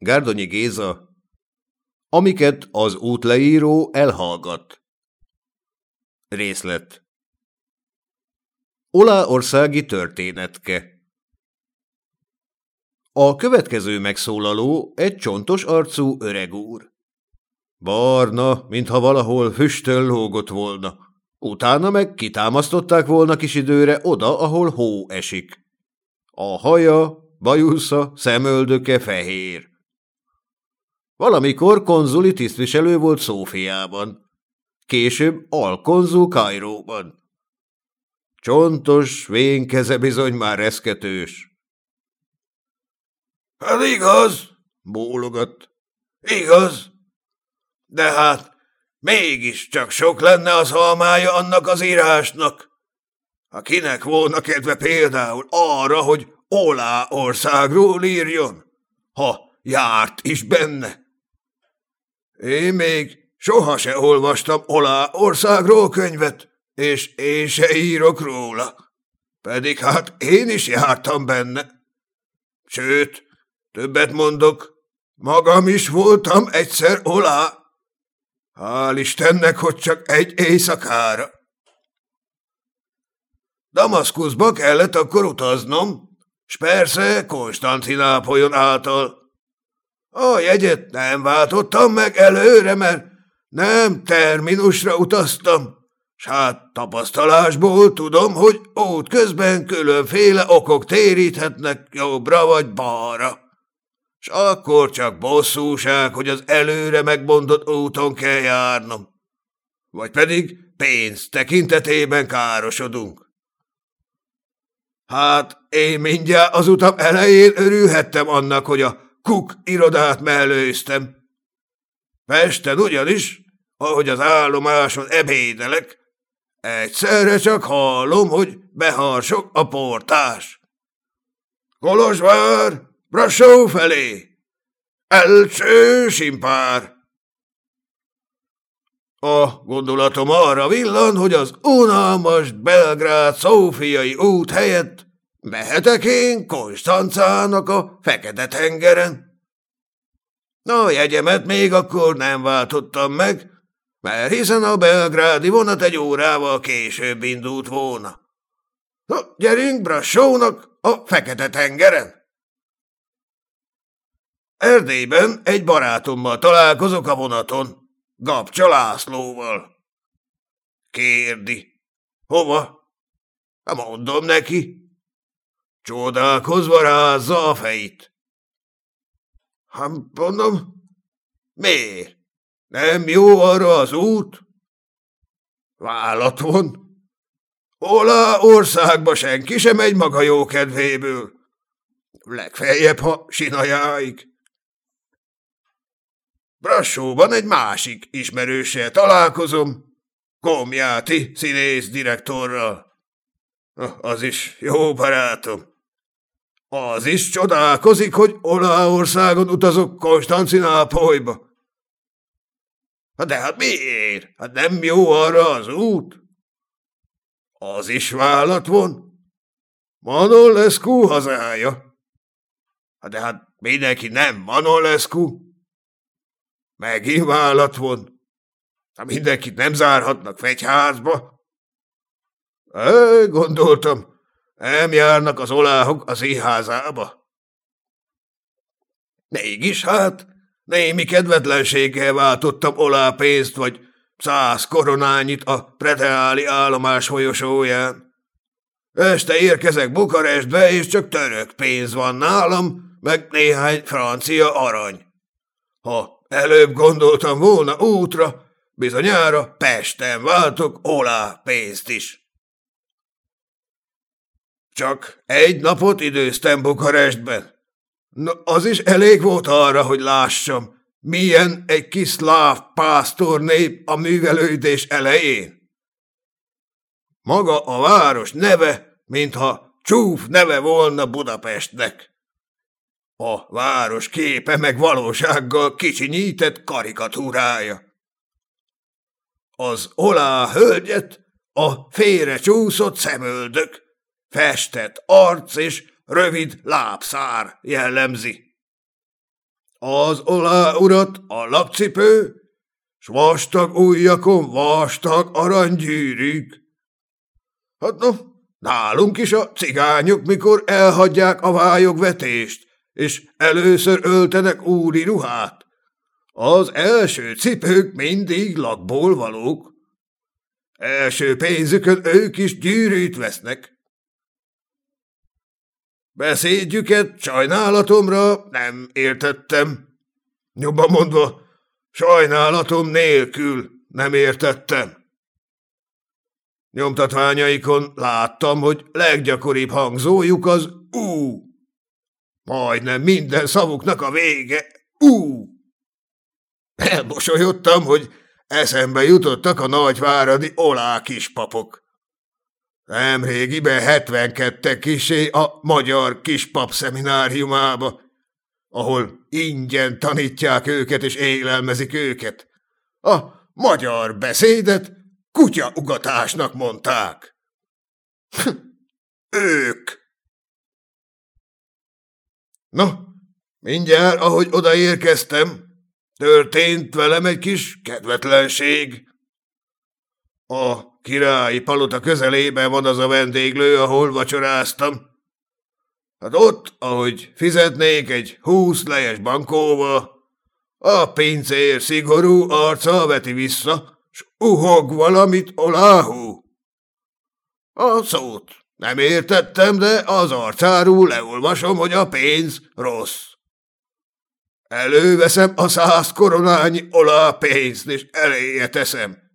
Gárdonyi Géza Amiket az útleíró elhallgat Részlet országi történetke A következő megszólaló egy csontos arcú öreg úr. Barna, mintha valahol füstöl lógott volna. Utána meg kitámasztották volna kis időre oda, ahol hó esik. A haja, bajusza, szemöldöke fehér. Valamikor konzuli tisztviselő volt Szófiában, később alkonzul Kairóban. Csontos, vénkeze bizony már reszketős. – Hát igaz, bólogat. – Igaz. De hát mégis csak sok lenne az almája annak az írásnak. Ha kinek volna kedve például arra, hogy Olá országról írjon, ha járt is benne. Én még soha se olvastam Olá országról könyvet, és én se írok róla. Pedig hát én is jártam benne. Sőt, többet mondok, magam is voltam egyszer Olá. Hál' Istennek, hogy csak egy éjszakára. Damaszkuszba kellett akkor utaznom, s persze Konstantinápolyon által. A jegyet nem váltottam meg előre, mert nem terminusra utaztam, s hát tapasztalásból tudom, hogy közben különféle okok téríthetnek jobbra vagy balra. S akkor csak bosszúság, hogy az előre megmondott úton kell járnom. Vagy pedig pénz tekintetében károsodunk. Hát én mindjárt az utam elején örülhettem annak, hogy a kuk irodát mellőztem. Pesten ugyanis, ahogy az állomáson ebédelek, egyszerre csak hallom, hogy beharsok a portás. Kolozsvár, Brassó felé! Elcső simpár! A gondolatom arra villan, hogy az unalmas Belgrád-Szófiai út helyett mehetek én Konstancának a Fekete-tengeren. A jegyemet még akkor nem váltottam meg, mert hiszen a belgrádi vonat egy órával később indult volna. Na, gyerünk Brassónak a Fekete-tengeren! Erdélyben egy barátommal találkozok a vonaton. Gapcsa Lászlóval. Kérdi. Hova? Mondom neki. Csodálkozva rázza a fejét. Hát mondom, miért? Nem jó arra az út? Vállat von. Olá országba senki sem megy maga jó kedvéből. Legfeljebb, ha sinajáig. Brassóban egy másik ismerőssel találkozom, Komjáti színész direktorral. Az is jó barátom. Az is csodálkozik, hogy Olaszországon utazok Konstancinápolyba. De hát miért? Hát nem jó arra az út? Az is vállat von. Manolescu hazája. De hát mindenki nem Manolescu. Megint vállat von. Ha mindenkit nem zárhatnak fegyházba. É, gondoltam, nem járnak az oláhok az éházába. Mégis hát, némi kedvetlenséggel váltottam olá pénzt, vagy száz koronányit a preteáli állomás folyosóján. Este érkezek Bukarestbe, és csak török pénz van nálam, meg néhány francia arany. Ha Előbb gondoltam volna útra, bizonyára Pesten váltok olá pénzt is. Csak egy napot időztem Bukarestben. No, az is elég volt arra, hogy lássam, milyen egy kis szláv nép a művelődés elején. Maga a város neve, mintha csúf neve volna Budapestnek. A város képe meg valósággal kicsinyített karikatúrája. Az olá hölgyet a félre csúszott szemöldök, festett arc és rövid lábszár jellemzi. Az olá urat a lapcipő, s vastag ujjakon vastag aranygyűrűk. Hát no, nálunk is a cigányok, mikor elhagyják a vályogvetést, és először öltenek úri ruhát. Az első cipők mindig lakból valók. Első pénzükön ők is gyűrűt vesznek. Beszédjüket sajnálatomra nem értettem. Jobban mondva, sajnálatom nélkül nem értettem. Nyomtatványaikon láttam, hogy leggyakoribb hangzójuk az ú. Majdnem minden szavuknak a vége ú. Elmosolyodtam, hogy eszembe jutottak a nagyváradi olá kispapok. Nemrégiben hetvenkettek kisé a magyar kispap szemináriumába, ahol ingyen tanítják őket és élelmezik őket. A magyar beszédet kutyaugatásnak mondták. ők. No, mindjárt, ahogy odaérkeztem, történt velem egy kis kedvetlenség. A királyi palota közelében van az a vendéglő, ahol vacsoráztam. Hát ott, ahogy fizetnék egy húsz lejes bankóba, a pincér szigorú arca veti vissza, s uhog valamit oláhú. A szót nem értettem, de az arcáról leolvasom, hogy a pénz rossz. Előveszem a száz koronányi olá pénzt, és eléje teszem.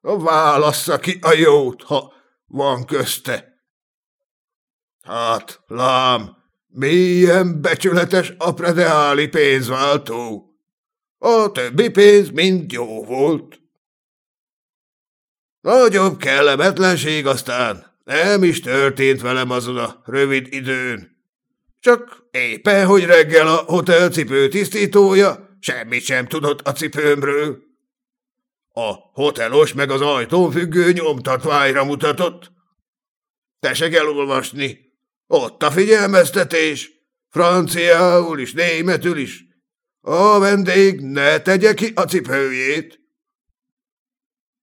Válassza ki a jót, ha van közte. Hát, lám, milyen becsületes a predeáli pénzváltó. A többi pénz mind jó volt. Nagyobb kellemetlenség aztán nem is történt velem azon a rövid időn. Csak éppen, hogy reggel a hotelcipő tisztítója semmit sem tudott a cipőmről. A hotelos meg az ajtón függő nyomtatványra mutatott. Tesek elolvasni. Ott a figyelmeztetés. Franciául is, németül is. A vendég ne tegye ki a cipőjét.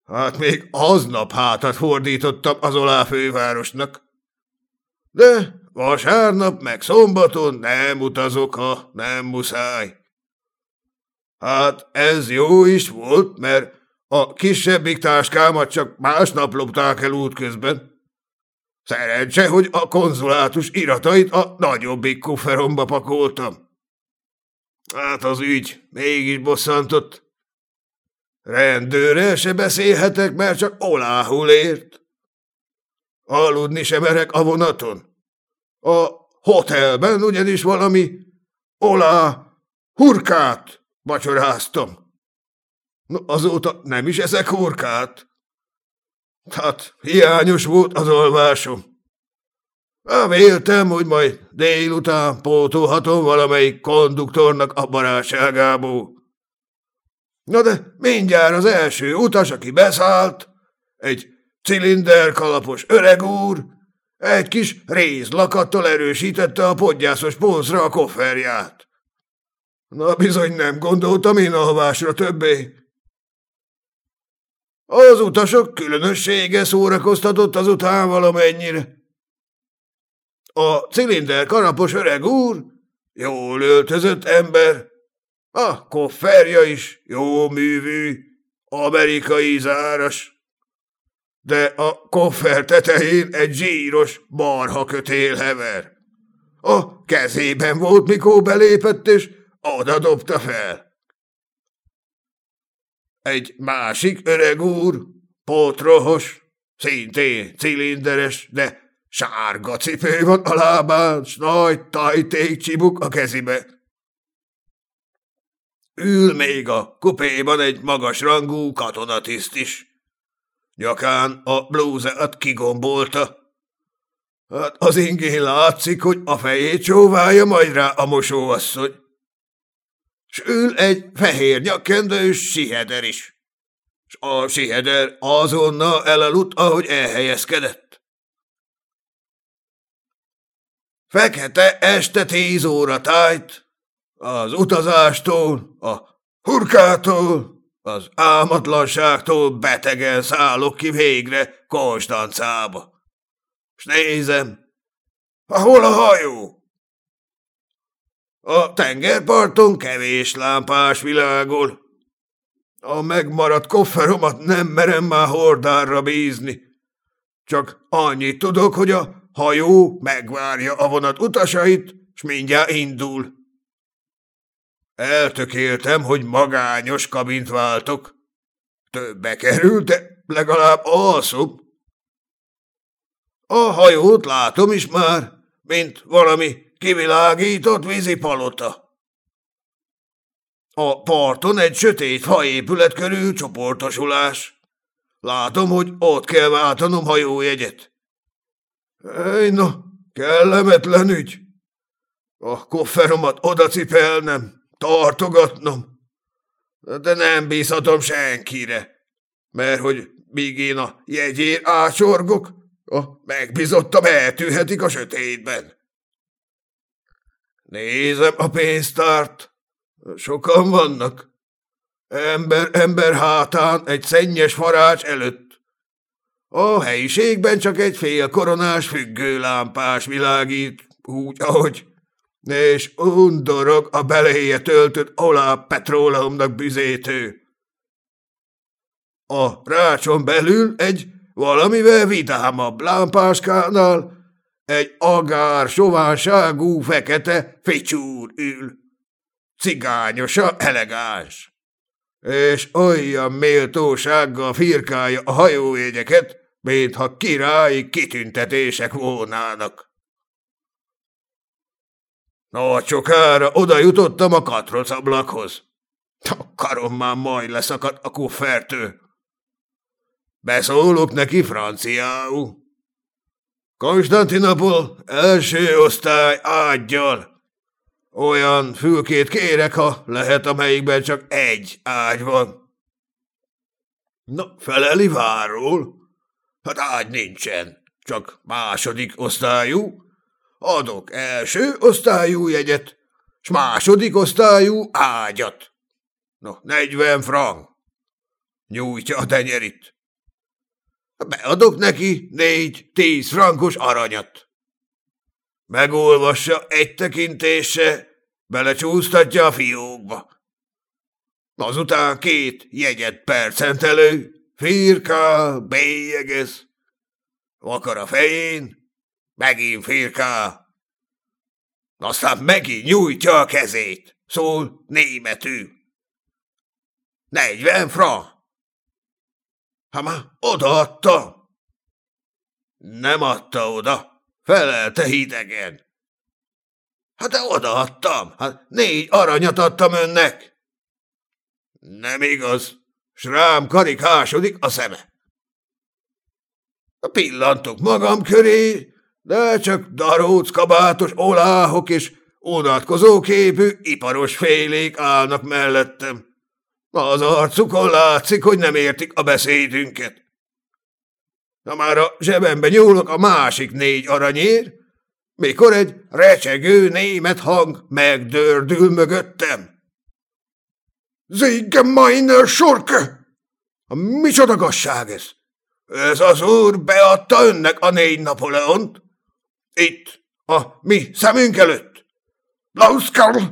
Hát még aznap hátat fordítottam az olá fővárosnak. De vasárnap meg szombaton nem utazok, ha nem muszáj. Hát ez jó is volt, mert a kisebbik táskámat csak másnap lopták el útközben. Szerencse, hogy a konzulátus iratait a nagyobbik kufferomba pakoltam. Hát az ügy mégis bosszantott. Rendőrrel se beszélhetek, mert csak oláhul ért. Aludni sem merek a vonaton. A hotelben ugyanis valami olá hurkát vacsoráztam. No, azóta nem is ezek hurkát. Hát hiányos volt az alvásom. Véltem, hogy majd délután pótolhatom valamelyik konduktornak a barátságából. Na de mindjárt az első utas, aki beszállt, egy cilinderkalapos öreg úr, egy kis rézlakattal erősítette a podgyászos polcra a kofferját. Na bizony nem gondoltam én a havásra többé. Az utasok különössége szórakoztatott azután valamennyire. A cilinder karapos öreg úr, jól öltözött ember, a kofferja is jó művű, amerikai záras. De a koffer tetején egy zsíros barha kötél hever. A kezében volt, mikor belépett, és oda dobta fel. Egy másik öreg úr, potrohos, szintén cilinderes, de sárga cipő van a lábán, s nagy tajték csibuk a kezibe. Ül még a kupéban egy magas rangú katonatiszt is. Nyakán a blúzát kigombolta. Hát az ingén látszik, hogy a fejét csóválja majd rá a mosóasszony. S ül egy fehér nyakkendős siheder is. S a siheder azonnal elaludt, ahogy elhelyezkedett. Fekete este tíz óra tájt, Az utazástól, a hurkától, az álmatlanságtól betegen szállok ki végre Konstancába. S nézem, hol a hajó? A tengerparton kevés lámpás világol. A megmaradt kofferomat nem merem már hordárra bízni. Csak annyit tudok, hogy a hajó megvárja a vonat utasait, s mindjárt indul. Eltökéltem, hogy magányos kabint váltok. Többe került, de legalább alszom. A hajót látom is már, mint valami kivilágított vízipalota. A parton egy sötét faépület körül csoportosulás. Látom, hogy ott kell váltanom hajójegyet. Ej, na, kellemetlen ügy. A kofferomat odacipelnem, tartogatnom. De nem bízhatom senkire, mert hogy míg én a jegyér ácsorgok, a megbizottam eltűhetik a sötétben. Nézem a pénztárt. Sokan vannak. Ember ember hátán egy szennyes farács előtt. A helyiségben csak egy fél koronás függőlámpás világít, úgy, ahogy, és undorog a beléje töltött olá petróleumnak büzétő. A rácson belül egy valamivel vidámabb lámpáskánál egy agár, sovánságú, fekete ficsúr ül. Cigányosa elegáns. És olyan méltósággal firkálja a hajójegyeket, mintha királyi kitüntetések volnának. Nagy sokára oda jutottam a katroc ablakhoz. A karom már majd leszakadt a kuffertől. Beszólok neki franciául. Konstantinopol első osztály ágyjal. Olyan fülkét kérek, ha lehet, amelyikben csak egy ágy van. Na, feleli váról? Hát ágy nincsen, csak második osztályú. Adok első osztályú jegyet, s második osztályú ágyat. No, negyven frank. Nyújtja a tenyerit. Beadok neki négy-tíz frankos aranyat. Megolvassa egy tekintése, belecsúsztatja a fiókba. Azután két jegyet percentelő, firká, bélyegez. Vakar a fején, megint firká. Aztán megint nyújtja a kezét, szól németű. Negyven frank. Ha odaadta. Nem adta oda, felelte hidegen. Hát de odaadtam, hát négy aranyat adtam önnek. Nem igaz, s rám karikásodik a szeme. Pillantok magam köré, de csak daróc kabátos oláhok és unatkozó képű iparos félék állnak mellettem. Az arcukon látszik, hogy nem értik a beszédünket. Na már a zsebembe nyúlok a másik négy aranyér, mikor egy recsegő német hang megdördül mögöttem. Zége meine sorke! A micsoda gasság ez? Ez az úr beadta önnek a négy Napoleont? Itt, a mi szemünk előtt. Lauszkarl!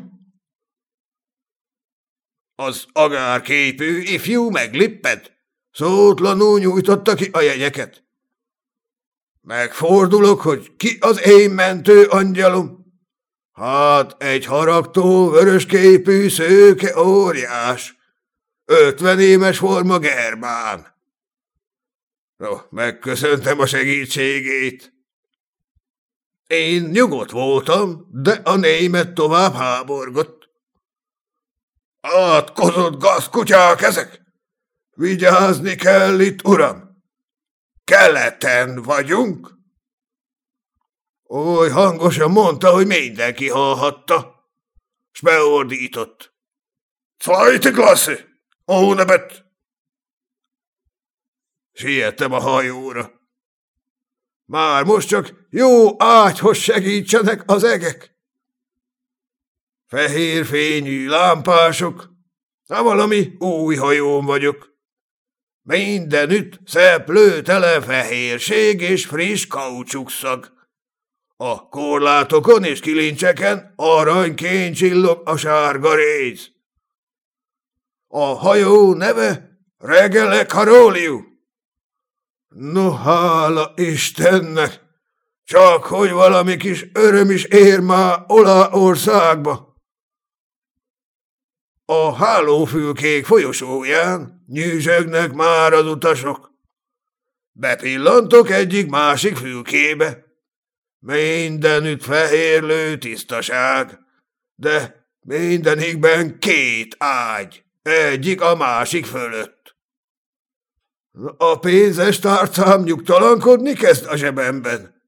Az agárképű ifjú meglipped, szótlanul nyújtotta ki a jegyeket. Megfordulok, hogy ki az én mentő angyalom. Hát egy haragtó, vörösképű szőke óriás, ötven éves forma Germán. No, megköszöntem a segítségét. Én nyugodt voltam, de a német tovább háborgott. Átkozott gazkutyák ezek? Vigyázni kell itt, uram! Keleten vagyunk? Oly hangosan mondta, hogy mindenki hallhatta, s beordított. Zweite Klasse! Ohne Bett! Siettem a hajóra. Már most csak jó ágyhoz segítsenek az egek. Fehér fényű lámpások, ha valami új hajón vagyok. Mindenütt szeplőtele fehérség és friss kaucsukszag. A korlátokon és kilincseken aranykény csillog a sárga rész. A hajó neve Regele Karóliu. No, hála Istennek! Csak hogy valami kis öröm is ér már Ola országba. A hálófülkék folyosóján nyűzsögnek már az utasok. Bepillantok egyik másik fülkébe. Mindenütt fehérlő tisztaság, de mindenikben két ágy, egyik a másik fölött. A pénzes tárcám nyugtalankodni kezd a zsebemben.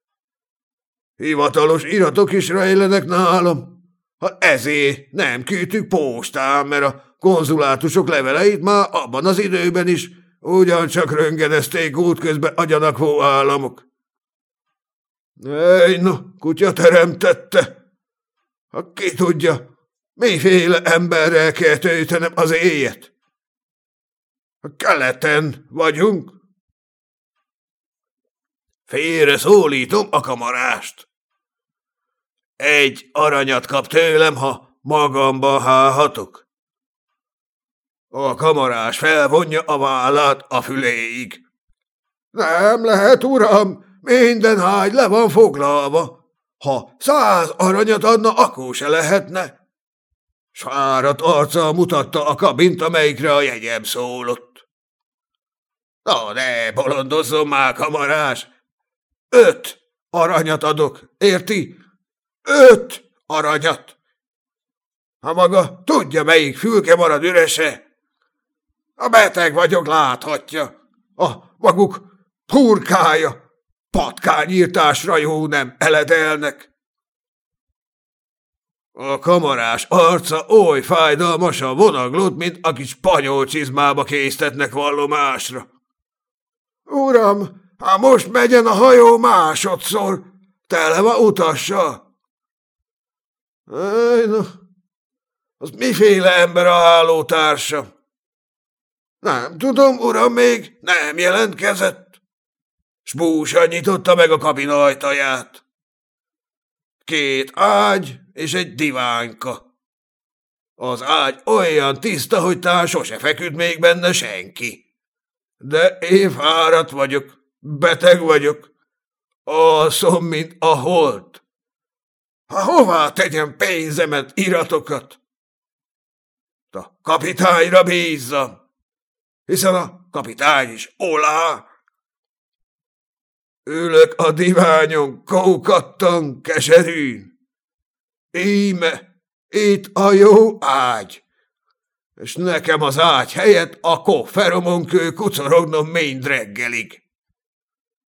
Hivatalos iratok is rejlenek nálam. Ha ezért nem küldtük postán, mert a konzulátusok leveleit már abban az időben is ugyancsak röngedezték útközben a gyanakvó államok. Ej, no, kutya teremtette! Ha ki tudja, miféle emberrel kell töltenem az éjet? A keleten vagyunk. Félre szólítom a kamarást. Egy aranyat kap tőlem, ha magamba hálhatok. A kamarás felvonja a vállát a füléig. Nem lehet, uram, minden hágy le van foglalva. Ha száz aranyat adna, akkor se lehetne. Sárat arca mutatta a kabint, amelyikre a jegyem szólott. Na, ne bolondozzon már, kamarás! Öt aranyat adok, érti? Öt aranyat! Ha maga tudja, melyik fülke marad ürese, a beteg vagyok, láthatja. A maguk purkája, patkányírtásra jó nem eledelnek. A kamarás arca oly fájdalmasan vonaglott, mint a kis spanyol csizmába késztetnek vallomásra. Uram, ha most megyen a hajó másodszor, tele van utassal. Ej, no, az miféle ember a hálótársa? Nem tudom, uram, még nem jelentkezett. Spúsa nyitotta meg a kabin ajtaját. Két ágy és egy divánka. Az ágy olyan tiszta, hogy tán sose feküdt még benne senki. De én fáradt vagyok, beteg vagyok. Alszom, mint a holt. Ha hová tegyem pénzemet, iratokat? A kapitányra bízzam, hiszen a kapitány is olá. Ülök a diványon, kókattan, keserűn. Íme, itt a jó ágy, és nekem az ágy helyett a kofferomonkő kucorognom mind reggelig.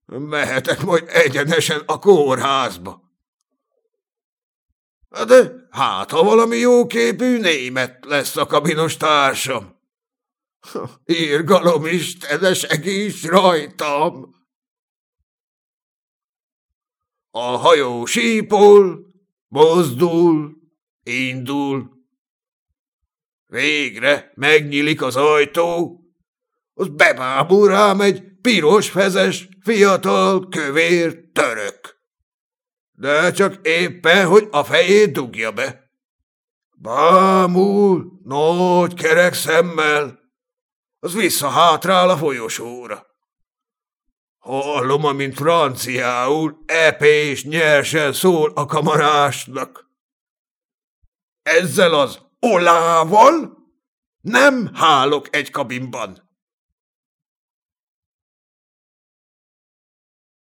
Mehetek majd egyenesen a kórházba. De hát, ha valami jóképű német lesz a kabinos társam. Írgalom Istene, segíts rajtam! A hajó sípol, mozdul, indul. Végre megnyílik az ajtó, az bebábul rám egy piros fezes, fiatal, kövér török de csak éppen, hogy a fejét dugja be. Bámul, nagy kerek szemmel, az visszahátrál a folyosóra. Hallom, amint franciául epés nyersen szól a kamarásnak. Ezzel az olával nem hálok egy kabinban.